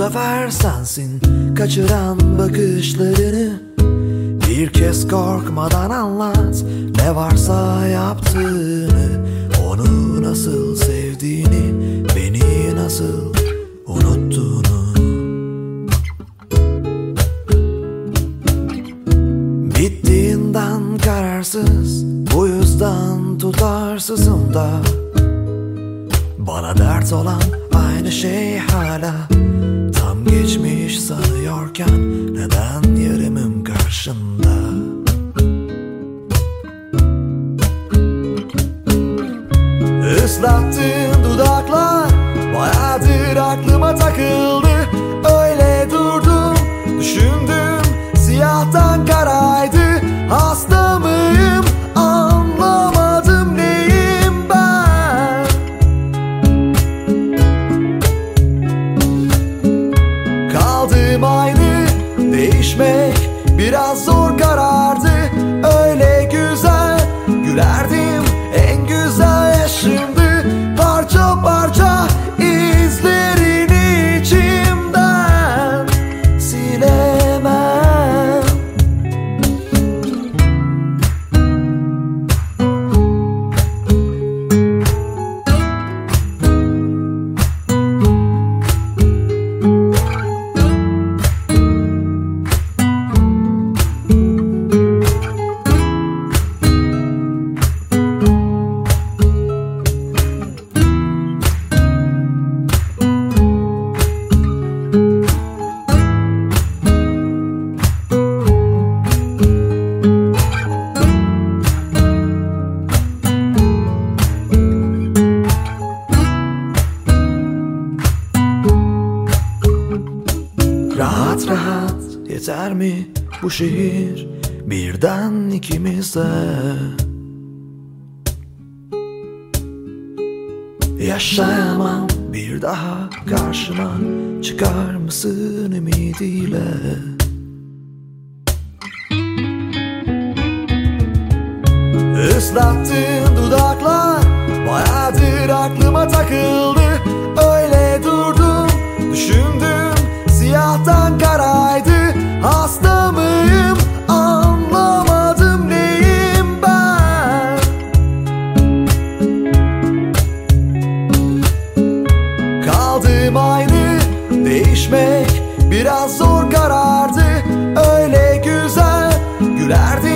sefer sensin. Kaçıran bakışlarını Bir kez korkmadan anlat. Ne varsa yaptığını Onu nasıl sevdiğini Beni nasıl unuttuğunu. Bittiğinden kararsız Bu yüzden tutarsızım da Bana dert olan aynı şey hala. Tam geçmiş sanıyorken Neden yarımım karşında Islattığın dudaklar Bayağıdır aklıma takıldı. Öyle durdum Düşündüm Siyahtan Değişmek biraz zor yeter mi bu şehir? Birden ikimize. Yaşayamam. Bir daha karşıma çıkar mısın ümidiyle? Islattığın dudaklar Bayağıdır aklıma takıldı. Öyle durdum Düşündüm Siyahtan karaydı Değişmek